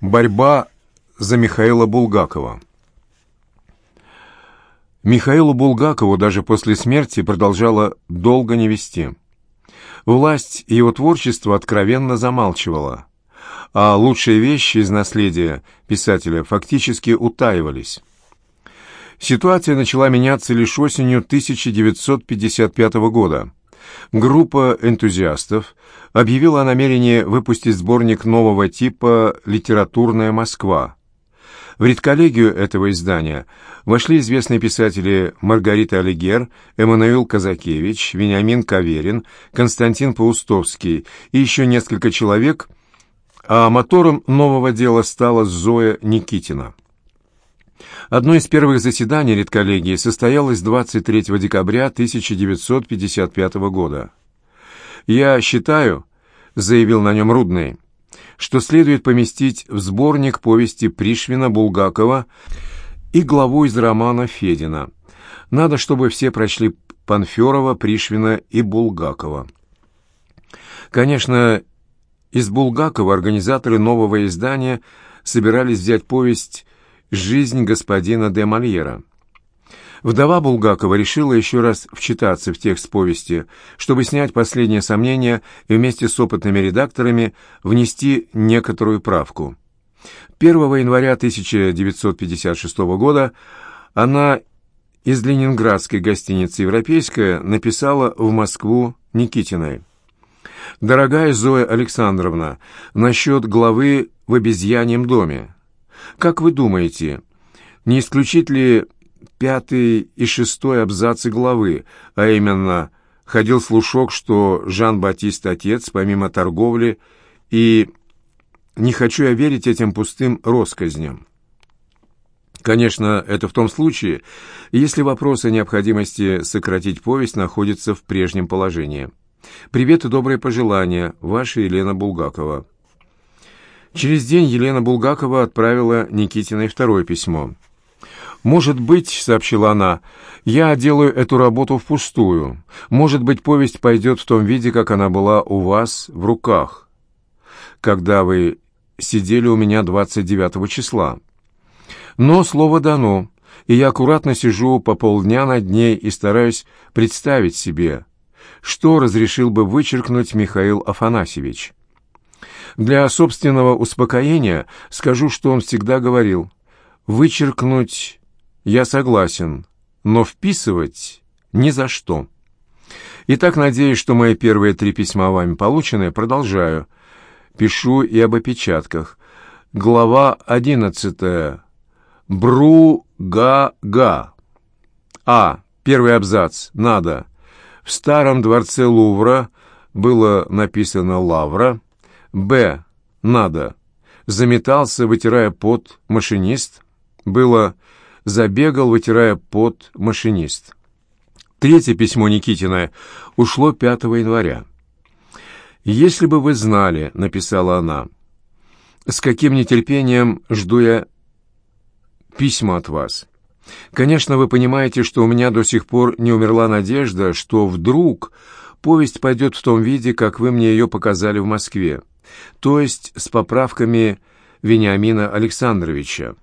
Борьба за Михаила Булгакова. Михаилу Булгакову даже после смерти продолжала долго не вести. Власть его творчество откровенно замалчивала, а лучшие вещи из наследия писателя фактически утаивались. Ситуация начала меняться лишь осенью 1955 года. Группа энтузиастов объявила о намерении выпустить сборник нового типа «Литературная Москва». В редколлегию этого издания вошли известные писатели Маргарита Алигер, Эммануил Казакевич, Вениамин Каверин, Константин Паустовский и еще несколько человек, а мотором нового дела стала Зоя Никитина. Одно из первых заседаний редколлегии состоялось 23 декабря 1955 года. «Я считаю», — заявил на нем Рудный, что следует поместить в сборник повести Пришвина Булгакова и главу из романа Федина. Надо, чтобы все прочли Панферова, Пришвина и Булгакова. Конечно, из Булгакова организаторы нового издания собирались взять повесть «Жизнь господина де Мольера». Вдова Булгакова решила еще раз вчитаться в текст повести, чтобы снять последние сомнения и вместе с опытными редакторами внести некоторую правку. 1 января 1956 года она из ленинградской гостиницы «Европейская» написала в Москву Никитиной. «Дорогая Зоя Александровна, насчет главы в обезьяньем доме. Как вы думаете, не исключить ли пятый и шестой абзацы главы, а именно ходил слушок, что Жан-Батист отец, помимо торговли, и не хочу я верить этим пустым россказням. Конечно, это в том случае, если вопрос о необходимости сократить повесть находится в прежнем положении. Привет и добрые пожелания, ваша Елена Булгакова. Через день Елена Булгакова отправила Никитиной второе письмо. «Может быть, — сообщила она, — я делаю эту работу впустую. Может быть, повесть пойдет в том виде, как она была у вас в руках, когда вы сидели у меня 29 числа. Но слово дано, и я аккуратно сижу по полдня над ней и стараюсь представить себе, что разрешил бы вычеркнуть Михаил Афанасьевич». Для собственного успокоения скажу, что он всегда говорил. Вычеркнуть я согласен, но вписывать ни за что. Итак, надеюсь, что мои первые три письма вами получены. Продолжаю. Пишу и об опечатках. Глава одиннадцатая. Бру-га-га. А. Первый абзац. Надо. В старом дворце Лувра было написано «Лавра». Б. Надо. Заметался, вытирая пот, машинист. Было забегал, вытирая пот, машинист. Третье письмо Никитина ушло 5 января. «Если бы вы знали», — написала она, — «с каким нетерпением жду я письма от вас. Конечно, вы понимаете, что у меня до сих пор не умерла надежда, что вдруг повесть пойдет в том виде, как вы мне ее показали в Москве то есть с поправками Вениамина Александровича.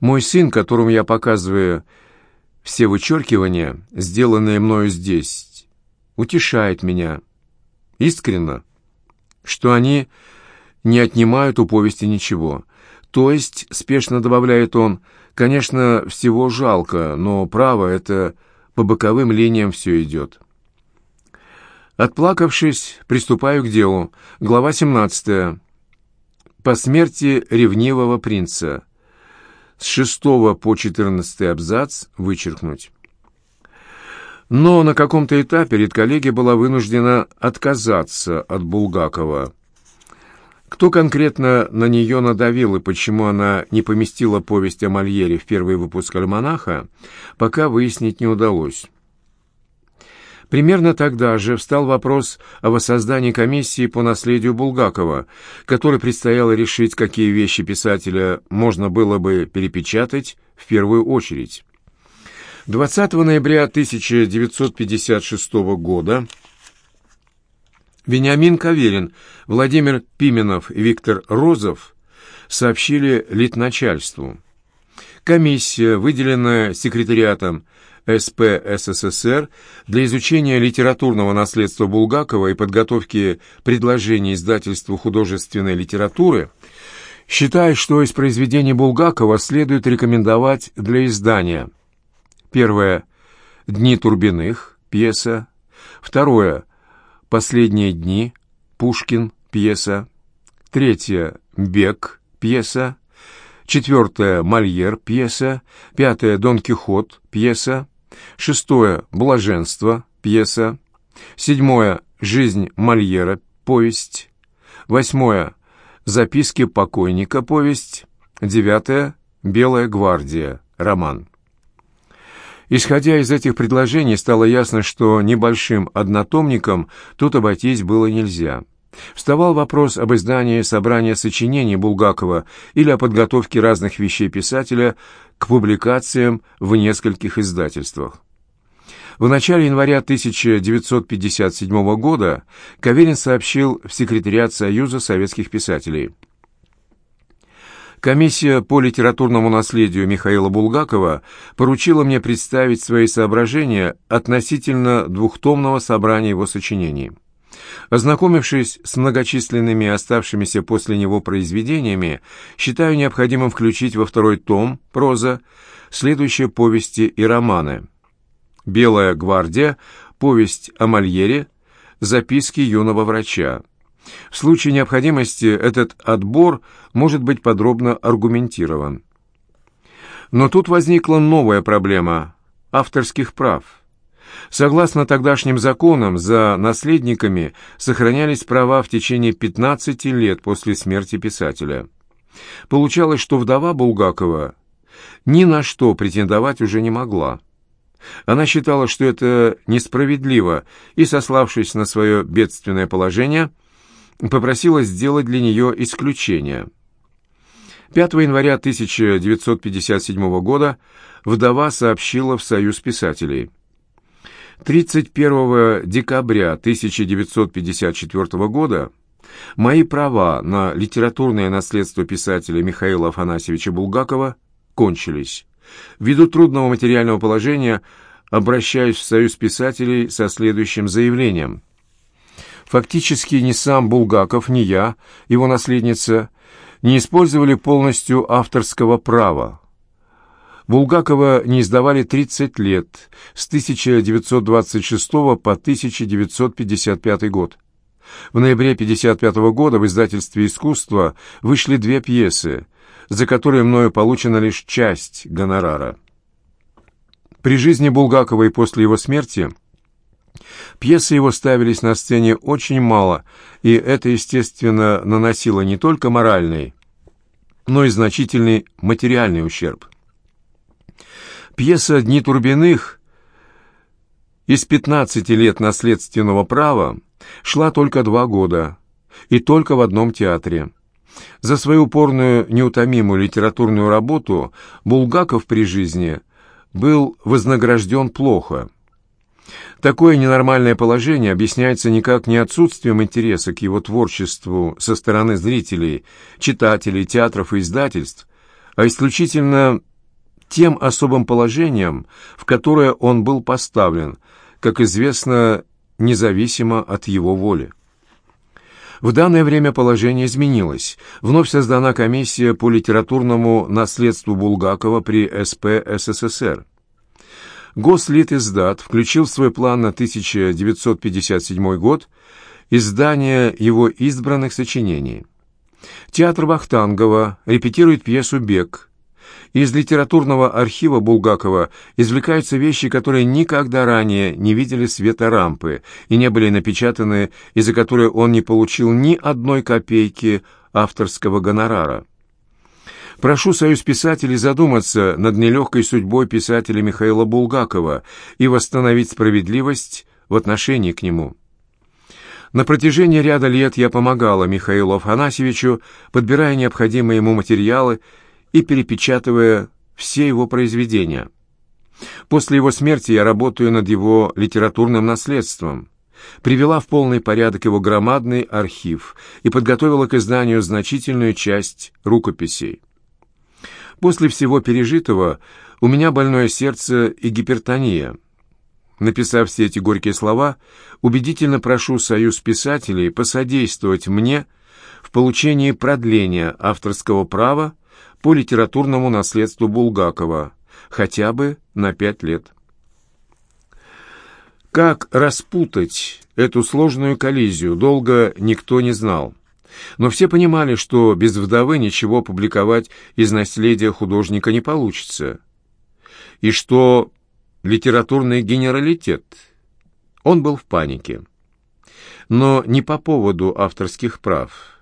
Мой сын, которому я показываю все вычеркивания, сделанные мною здесь, утешает меня искренно, что они не отнимают у повести ничего. То есть, спешно добавляет он, конечно, всего жалко, но право это по боковым линиям все идет. Отплакавшись, приступаю к делу. Глава 17. По смерти ревнивого принца. С 6 по 14 абзац вычеркнуть. Но на каком-то этапе редколлегия была вынуждена отказаться от Булгакова. Кто конкретно на нее надавил и почему она не поместила повесть о Мольере в первый выпуск «Альманаха», пока выяснить не удалось. Примерно тогда же встал вопрос о воссоздании комиссии по наследию Булгакова, которой предстояло решить, какие вещи писателя можно было бы перепечатать в первую очередь. 20 ноября 1956 года Вениамин Каверин, Владимир Пименов и Виктор Розов сообщили литначальству. Комиссия, выделенная секретариатом СП СССР для изучения литературного наследства Булгакова и подготовки предложений издательству художественной литературы, считает, что из произведений Булгакова следует рекомендовать для издания. Первое «Дни Турбиных» пьеса. Второе «Последние дни» Пушкин пьеса. Третье «Бег» пьеса. Четвертое «Мольер» пьеса. Пятое «Дон Кихот» пьеса. Шестое «Блаженство» пьеса. Седьмое «Жизнь Мольера» повесть. Восьмое «Записки покойника» повесть. Девятое «Белая гвардия» роман. Исходя из этих предложений, стало ясно, что небольшим однотомником тут обойтись было нельзя. Вставал вопрос об издании собрания сочинений Булгакова или о подготовке разных вещей писателя к публикациям в нескольких издательствах. В начале января 1957 года Каверин сообщил в секретариат Союза советских писателей. Комиссия по литературному наследию Михаила Булгакова поручила мне представить свои соображения относительно двухтомного собрания его сочинений. Ознакомившись с многочисленными оставшимися после него произведениями, считаю необходимым включить во второй том проза следующие повести и романы. «Белая гвардия», повесть о Мольере, записки юного врача. В случае необходимости этот отбор может быть подробно аргументирован. Но тут возникла новая проблема – авторских прав – Согласно тогдашним законам, за наследниками сохранялись права в течение 15 лет после смерти писателя. Получалось, что вдова Булгакова ни на что претендовать уже не могла. Она считала, что это несправедливо, и, сославшись на свое бедственное положение, попросила сделать для нее исключение. 5 января 1957 года вдова сообщила в Союз писателей – 31 декабря 1954 года мои права на литературное наследство писателя Михаила Афанасьевича Булгакова кончились. Ввиду трудного материального положения обращаюсь в Союз писателей со следующим заявлением. Фактически ни сам Булгаков, ни я, его наследница, не использовали полностью авторского права. Булгакова не издавали 30 лет, с 1926 по 1955 год. В ноябре 1955 года в издательстве «Искусство» вышли две пьесы, за которые мною получена лишь часть гонорара. При жизни Булгакова и после его смерти пьесы его ставились на сцене очень мало, и это, естественно, наносило не только моральный, но и значительный материальный ущерб. Пьеса «Дни Турбиных» из 15 лет наследственного права шла только два года, и только в одном театре. За свою упорную, неутомимую литературную работу Булгаков при жизни был вознагражден плохо. Такое ненормальное положение объясняется никак не отсутствием интереса к его творчеству со стороны зрителей, читателей, театров и издательств, а исключительно тем особым положением, в которое он был поставлен, как известно, независимо от его воли. В данное время положение изменилось. Вновь создана комиссия по литературному наследству Булгакова при СП СССР. Гослитиздат включил в свой план на 1957 год издание его избранных сочинений. Театр Вахтангова репетирует пьесу «Бег», из литературного архива Булгакова извлекаются вещи, которые никогда ранее не видели света рампы и не были напечатаны, из-за которой он не получил ни одной копейки авторского гонорара. Прошу Союз писателей задуматься над нелегкой судьбой писателя Михаила Булгакова и восстановить справедливость в отношении к нему. На протяжении ряда лет я помогала Михаилу Афанасьевичу, подбирая необходимые ему материалы и перепечатывая все его произведения. После его смерти я работаю над его литературным наследством. привела в полный порядок его громадный архив и подготовила к изданию значительную часть рукописей. После всего пережитого у меня больное сердце и гипертония. Написав все эти горькие слова, убедительно прошу Союз писателей посодействовать мне в получении продления авторского права по литературному наследству Булгакова хотя бы на пять лет. Как распутать эту сложную коллизию, долго никто не знал. Но все понимали, что без вдовы ничего публиковать из наследия художника не получится. И что литературный генералитет, он был в панике. Но не по поводу авторских прав.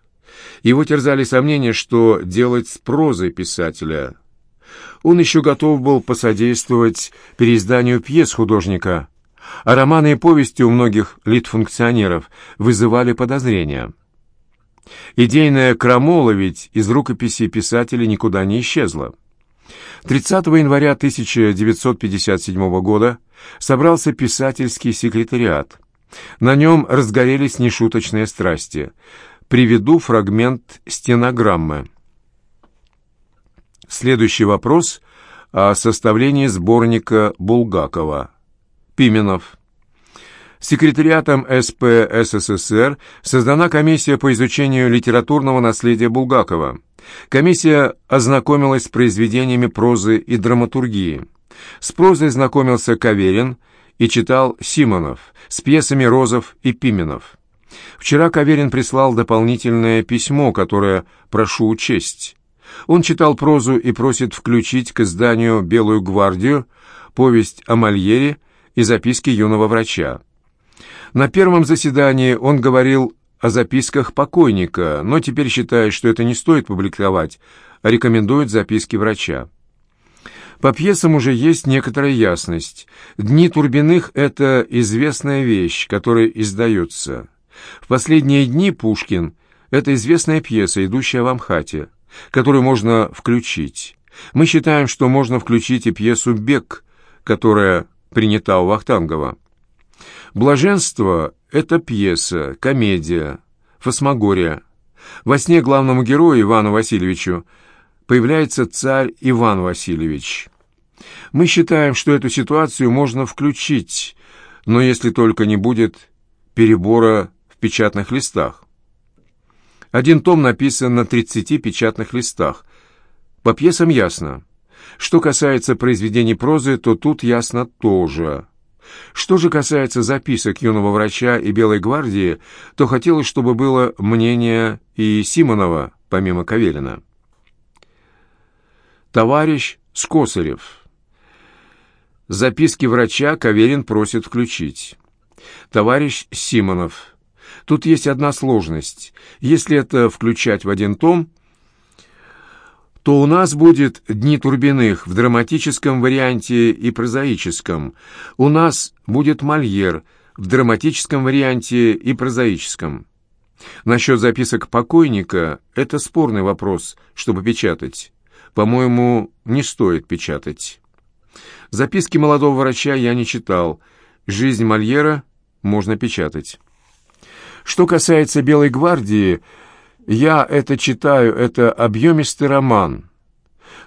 Его терзали сомнения, что делать с прозой писателя. Он еще готов был посодействовать переизданию пьес художника – а романы и повести у многих литфункционеров вызывали подозрения. Идейная крамола ведь из рукописи писателя никуда не исчезла. 30 января 1957 года собрался писательский секретариат. На нем разгорелись нешуточные страсти. Приведу фрагмент стенограммы. Следующий вопрос о составлении сборника Булгакова. Пименов. Секретариатом СП СССР создана комиссия по изучению литературного наследия Булгакова. Комиссия ознакомилась с произведениями прозы и драматургии. С прозой знакомился Каверин и читал Симонов, с пьесами Розов и Пименов. Вчера Каверин прислал дополнительное письмо, которое прошу учесть. Он читал прозу и просит включить к изданию «Белую гвардию» повесть о Мольере и записки юного врача. На первом заседании он говорил о записках покойника, но теперь считает, что это не стоит публиковать, а рекомендует записки врача. По пьесам уже есть некоторая ясность. «Дни Турбиных» — это известная вещь, которая издается. В последние дни Пушкин — это известная пьеса, идущая в Амхате, которую можно включить. Мы считаем, что можно включить и пьесу «Бег», которая принята у Вахтангова. «Блаженство» — это пьеса, комедия, фасмагория. Во сне главному герою Ивану Васильевичу появляется царь Иван Васильевич. Мы считаем, что эту ситуацию можно включить, но если только не будет перебора печатных листах. Один том написан на 30 печатных листах. По пьесам ясно. Что касается произведений прозы, то тут ясно тоже. Что же касается записок юного врача и Белой гвардии, то хотелось, чтобы было мнение и Симонова, помимо Каверина. Товарищ Скосарев. Записки врача Каверин просит включить. Товарищ Симонов. Тут есть одна сложность. Если это включать в один том, то у нас будет «Дни Турбиных» в драматическом варианте и прозаическом. У нас будет «Мольер» в драматическом варианте и прозаическом. Насчет записок покойника – это спорный вопрос, чтобы печатать. По-моему, не стоит печатать. Записки молодого врача я не читал. «Жизнь Мольера» можно печатать. Что касается «Белой гвардии», я это читаю, это объемистый роман.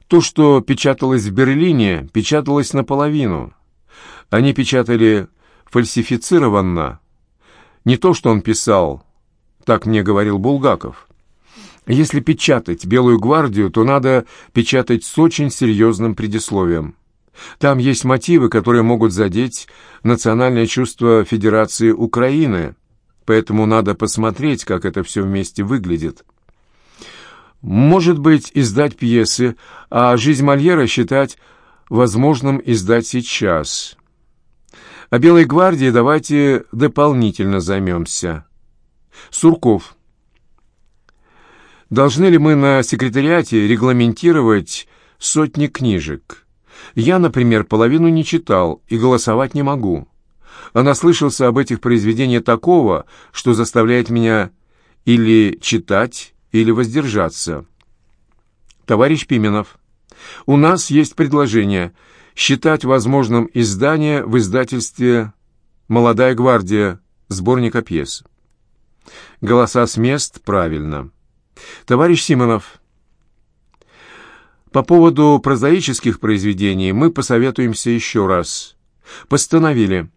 То, что печаталось в Берлине, печаталось наполовину. Они печатали фальсифицированно. Не то, что он писал, так мне говорил Булгаков. Если печатать «Белую гвардию», то надо печатать с очень серьезным предисловием. Там есть мотивы, которые могут задеть национальное чувство Федерации Украины – поэтому надо посмотреть, как это все вместе выглядит. Может быть, издать пьесы, а «Жизнь Мольера» считать возможным издать сейчас. О «Белой гвардии» давайте дополнительно займемся. Сурков. Должны ли мы на секретариате регламентировать сотни книжек? Я, например, половину не читал и голосовать не могу а наслышался об этих произведениях такого, что заставляет меня или читать, или воздержаться. Товарищ Пименов, у нас есть предложение считать возможным издание в издательстве «Молодая гвардия» сборника пьес. Голоса с мест правильно. Товарищ Симонов, по поводу прозаических произведений мы посоветуемся еще раз. Постановили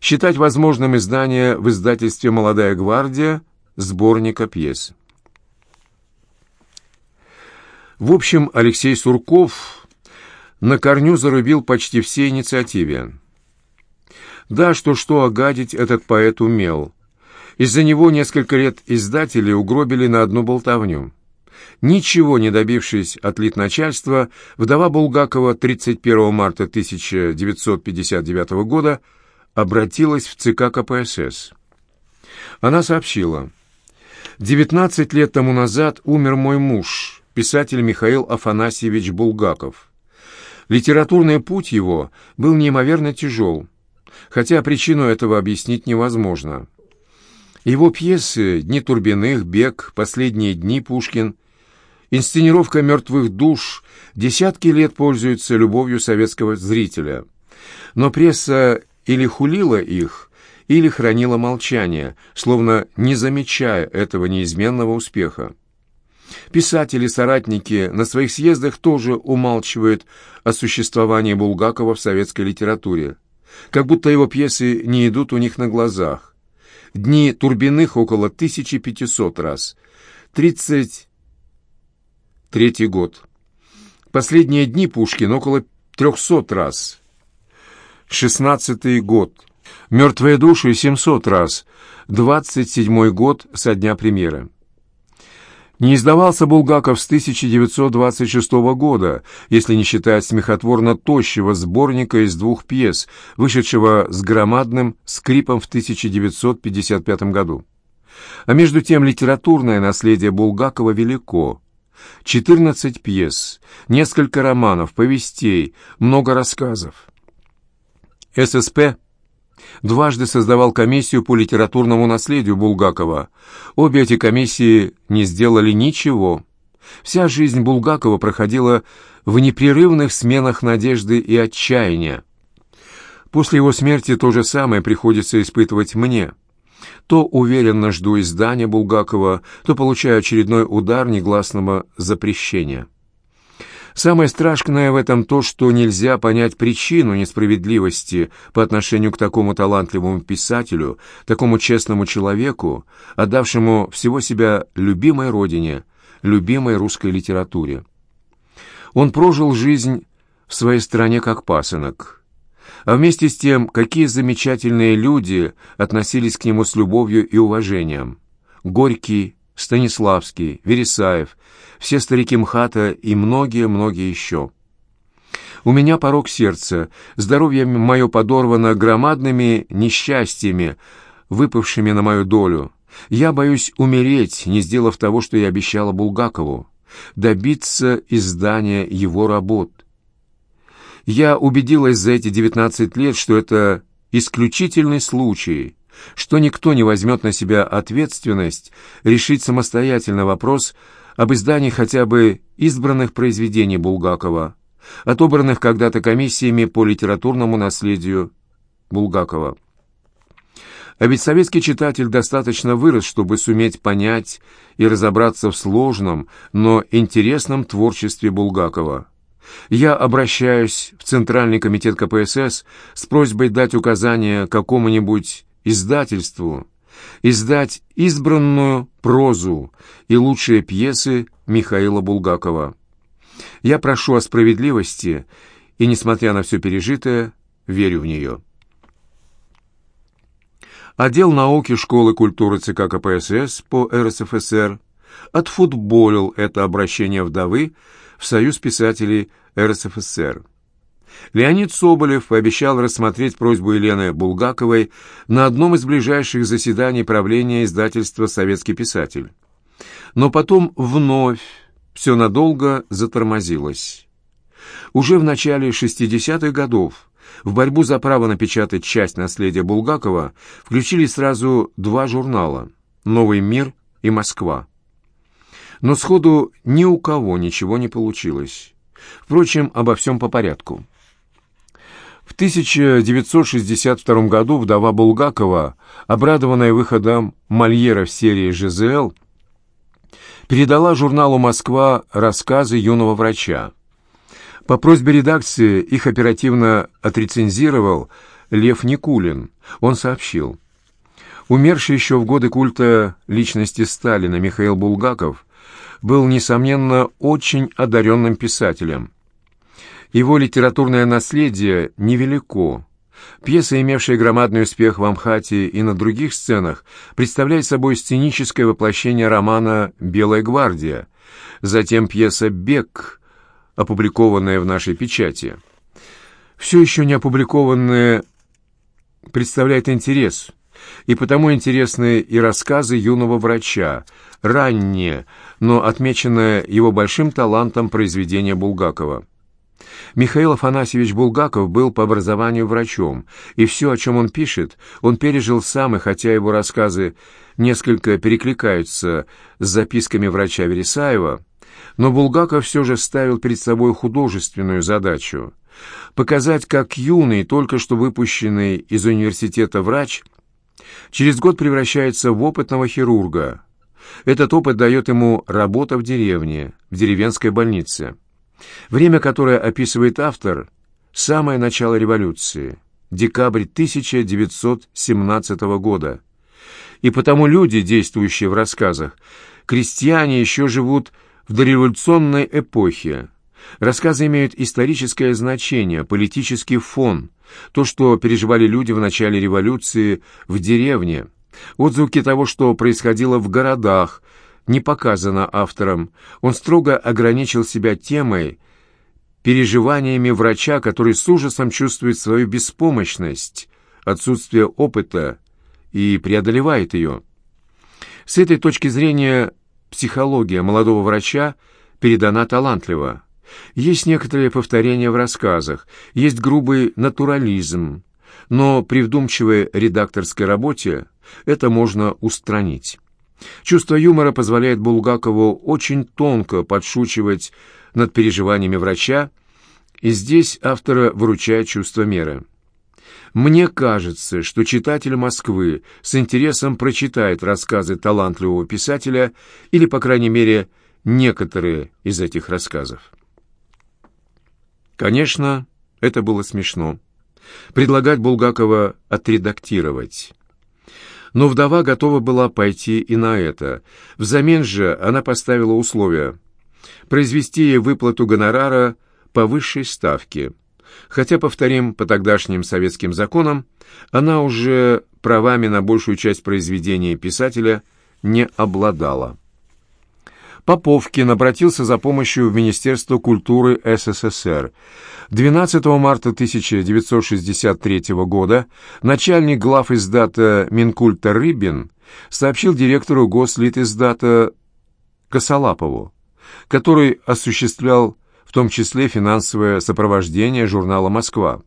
считать возможным издание в издательстве «Молодая гвардия» сборника пьес. В общем, Алексей Сурков на корню зарубил почти все инициативе. Да, что-что огадить этот поэт умел. Из-за него несколько лет издатели угробили на одну болтовню. Ничего не добившись от литначальства, вдова Булгакова 31 марта 1959 года обратилась в ЦК КПСС. Она сообщила, «19 лет тому назад умер мой муж, писатель Михаил Афанасьевич Булгаков. Литературный путь его был неимоверно тяжел, хотя причину этого объяснить невозможно. Его пьесы «Дни Турбиных», «Бег», «Последние дни», «Пушкин», инсценировка «Мертвых душ» десятки лет пользуются любовью советского зрителя. Но пресса или хулила их, или хранила молчание, словно не замечая этого неизменного успеха. Писатели-соратники на своих съездах тоже умалчивают о существовании Булгакова в советской литературе, как будто его пьесы не идут у них на глазах. Дни Турбиных около 1500 раз. 33 год. Последние дни Пушкин около 300 раз. 16 год. Мертвые души 700 раз. 27 год со дня премьеры. Не издавался Булгаков с 1926 года, если не считать смехотворно тощего сборника из двух пьес, вышедшего с громадным скрипом в 1955 году. А между тем литературное наследие Булгакова велико. 14 пьес, несколько романов, повестей, много рассказов. ССП дважды создавал комиссию по литературному наследию Булгакова. Обе эти комиссии не сделали ничего. Вся жизнь Булгакова проходила в непрерывных сменах надежды и отчаяния. После его смерти то же самое приходится испытывать мне. То уверенно жду издания Булгакова, то получаю очередной удар негласного запрещения. Самое страшное в этом то, что нельзя понять причину несправедливости по отношению к такому талантливому писателю, такому честному человеку, отдавшему всего себя любимой родине, любимой русской литературе. Он прожил жизнь в своей стране как пасынок. А вместе с тем, какие замечательные люди относились к нему с любовью и уважением. Горький, Станиславский, Вересаев, все старики МХАТа и многие-многие еще. У меня порог сердца, здоровье мое подорвано громадными несчастьями, выпавшими на мою долю. Я боюсь умереть, не сделав того, что я обещала Булгакову, добиться издания его работ. Я убедилась за эти девятнадцать лет, что это исключительный случай, что никто не возьмет на себя ответственность решить самостоятельно вопрос об издании хотя бы избранных произведений Булгакова, отобранных когда-то комиссиями по литературному наследию Булгакова. А ведь советский читатель достаточно вырос, чтобы суметь понять и разобраться в сложном, но интересном творчестве Булгакова. Я обращаюсь в Центральный комитет КПСС с просьбой дать указание какому-нибудь издательству издать избранную прозу и лучшие пьесы Михаила Булгакова. Я прошу о справедливости и, несмотря на все пережитое, верю в нее. Отдел науки школы культуры ЦК КПСС по РСФСР отфутболил это обращение вдовы в Союз писателей РСФСР. Леонид Соболев пообещал рассмотреть просьбу Елены Булгаковой на одном из ближайших заседаний правления издательства «Советский писатель». Но потом вновь все надолго затормозилось. Уже в начале 60-х годов в борьбу за право напечатать часть наследия Булгакова включили сразу два журнала «Новый мир» и «Москва». Но сходу ни у кого ничего не получилось. Впрочем, обо всем по порядку. В 1962 году вдова Булгакова, обрадованная выходом Мольера в серии «ЖЗЛ», передала журналу «Москва» рассказы юного врача. По просьбе редакции их оперативно отрецензировал Лев Никулин. Он сообщил. Умерший еще в годы культа личности Сталина Михаил Булгаков был, несомненно, очень одаренным писателем. Его литературное наследие невелико. Пьеса, имевшая громадный успех в Амхате и на других сценах, представляет собой сценическое воплощение романа «Белая гвардия», затем пьеса «Бег», опубликованная в нашей печати. Все еще не опубликованное представляет интерес, и потому интересны и рассказы юного врача, раннее, но отмеченное его большим талантом произведение Булгакова. Михаил Афанасьевич Булгаков был по образованию врачом, и все, о чем он пишет, он пережил сам, и хотя его рассказы несколько перекликаются с записками врача Вересаева, но Булгаков все же ставил перед собой художественную задачу – показать, как юный, только что выпущенный из университета врач через год превращается в опытного хирурга. Этот опыт дает ему работа в деревне, в деревенской больнице. Время, которое описывает автор, самое начало революции, декабрь 1917 года. И потому люди, действующие в рассказах, крестьяне еще живут в дореволюционной эпохе. Рассказы имеют историческое значение, политический фон, то, что переживали люди в начале революции в деревне, отзвуки того, что происходило в городах, не показано автором. Он строго ограничил себя темой, переживаниями врача, который с ужасом чувствует свою беспомощность, отсутствие опыта и преодолевает ее. С этой точки зрения психология молодого врача передана талантливо. Есть некоторые повторения в рассказах, есть грубый натурализм, но при вдумчивой редакторской работе это можно устранить. Чувство юмора позволяет Булгакову очень тонко подшучивать над переживаниями врача, и здесь автора выручает чувство меры. Мне кажется, что читатель Москвы с интересом прочитает рассказы талантливого писателя или, по крайней мере, некоторые из этих рассказов. Конечно, это было смешно. Предлагать Булгакова отредактировать. Но вдова готова была пойти и на это. Взамен же она поставила условия произвести ей выплату гонорара по высшей ставке – Хотя, повторим, по тогдашним советским законам, она уже правами на большую часть произведения писателя не обладала. Поповкин обратился за помощью в Министерство культуры СССР. 12 марта 1963 года начальник глав издата Минкульта Рыбин сообщил директору Гослитиздата Косолапову, который осуществлял в том числе финансовое сопровождение журнала «Москва».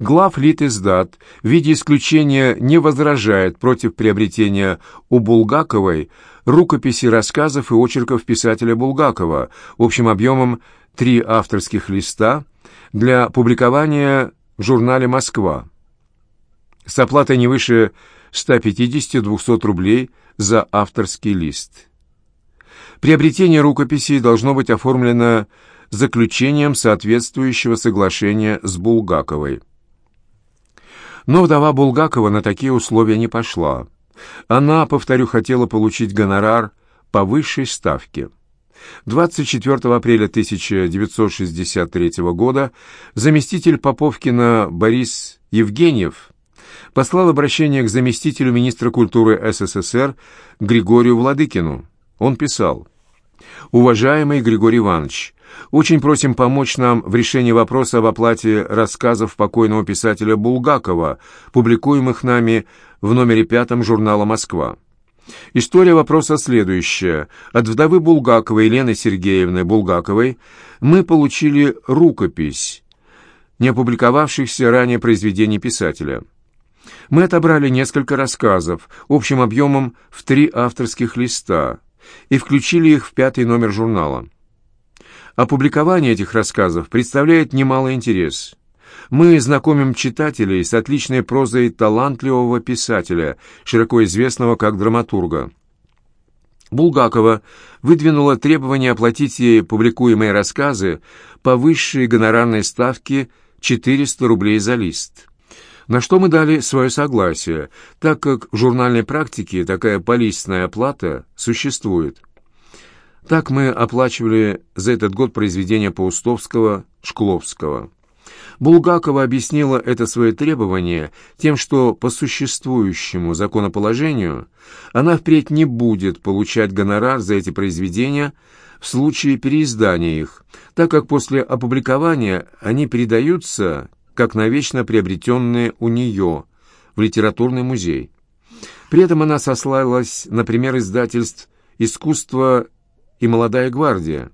Глав Литиздат в виде исключения не возражает против приобретения у Булгаковой рукописи рассказов и очерков писателя Булгакова общим объемом три авторских листа для публикования в журнале «Москва» с оплатой не выше 150-200 рублей за авторский лист. Приобретение рукописи должно быть оформлено заключением соответствующего соглашения с Булгаковой. Но вдова Булгакова на такие условия не пошла. Она, повторю, хотела получить гонорар по высшей ставке. 24 апреля 1963 года заместитель Поповкина Борис Евгеньев послал обращение к заместителю министра культуры СССР Григорию Владыкину. Он писал Уважаемый Григорий Иванович, очень просим помочь нам в решении вопроса об оплате рассказов покойного писателя Булгакова, публикуемых нами в номере пятом журнала «Москва». История вопроса следующая. От вдовы Булгаковой Елены Сергеевны Булгаковой мы получили рукопись, не опубликовавшихся ранее произведений писателя. Мы отобрали несколько рассказов общим объемом в три авторских листа – и включили их в пятый номер журнала. Опубликование этих рассказов представляет немалый интерес. мы знакомим читателей с отличной прозой талантливого писателя, широко известного как драматурга. Булгакова выдвинула требование оплатить ей публикуемые рассказы по высшей гонорарной ставке 400 рублей за лист. На что мы дали свое согласие, так как в журнальной практике такая полистная оплата существует. Так мы оплачивали за этот год произведения Паустовского, Шкловского. Булгакова объяснила это свое требование тем, что по существующему законоположению она впредь не будет получать гонорар за эти произведения в случае переиздания их, так как после опубликования они передаются как навечно приобретенные у нее в литературный музей. При этом она сослалась на пример издательств «Искусство» и «Молодая гвардия»,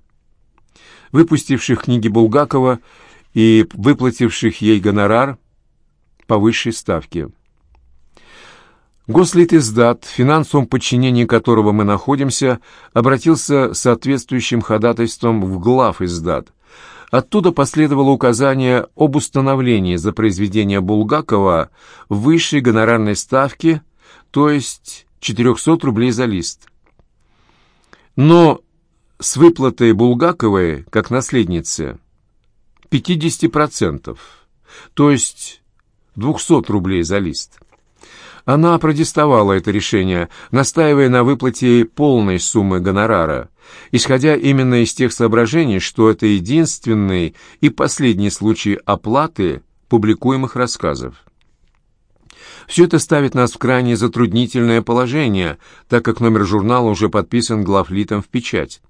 выпустивших книги Булгакова и выплативших ей гонорар по высшей ставке. Гослитиздат, финансовом подчинении которого мы находимся, обратился с соответствующим ходатайством в глав издат. Оттуда последовало указание об установлении за произведение Булгакова высшей гонорарной ставки, то есть 400 рублей за лист. Но с выплатой Булгаковой, как наследницы, 50%, то есть 200 рублей за лист. Она протестовала это решение, настаивая на выплате полной суммы гонорара, исходя именно из тех соображений, что это единственный и последний случай оплаты публикуемых рассказов. Все это ставит нас в крайне затруднительное положение, так как номер журнала уже подписан главлитом в печать.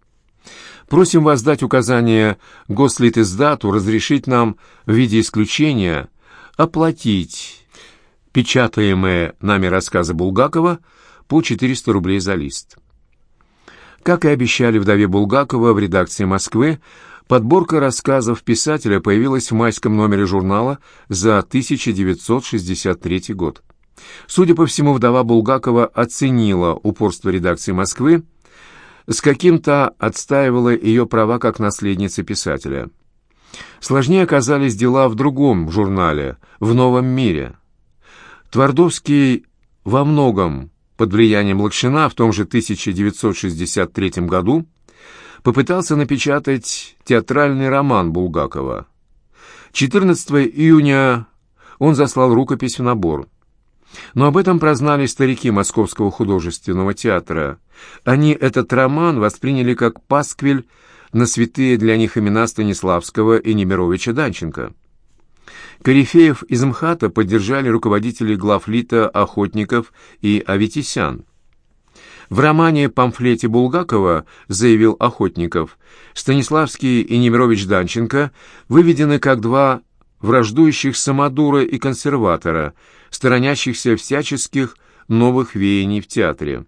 Просим вас дать указание Гослитиздату разрешить нам в виде исключения оплатить печатаемые нами рассказы Булгакова по 400 рублей за лист. Как и обещали вдове Булгакова в редакции «Москвы», подборка рассказов писателя появилась в майском номере журнала за 1963 год. Судя по всему, вдова Булгакова оценила упорство редакции «Москвы» с каким-то отстаивала ее права как наследница писателя. Сложнее оказались дела в другом журнале, в «Новом мире». Твардовский во многом под влиянием Лакшина в том же 1963 году попытался напечатать театральный роман Булгакова. 14 июня он заслал рукопись в набор. Но об этом прознали старики Московского художественного театра. Они этот роман восприняли как пасквиль на святые для них имена Станиславского и Немировича Данченко. Корифеев из МХАТа поддержали руководители главлита Охотников и Аветисян. В романе-памфлете Булгакова, заявил Охотников, Станиславский и Немирович Данченко выведены как два враждующих самодура и консерватора, сторонящихся всяческих новых веяний в театре.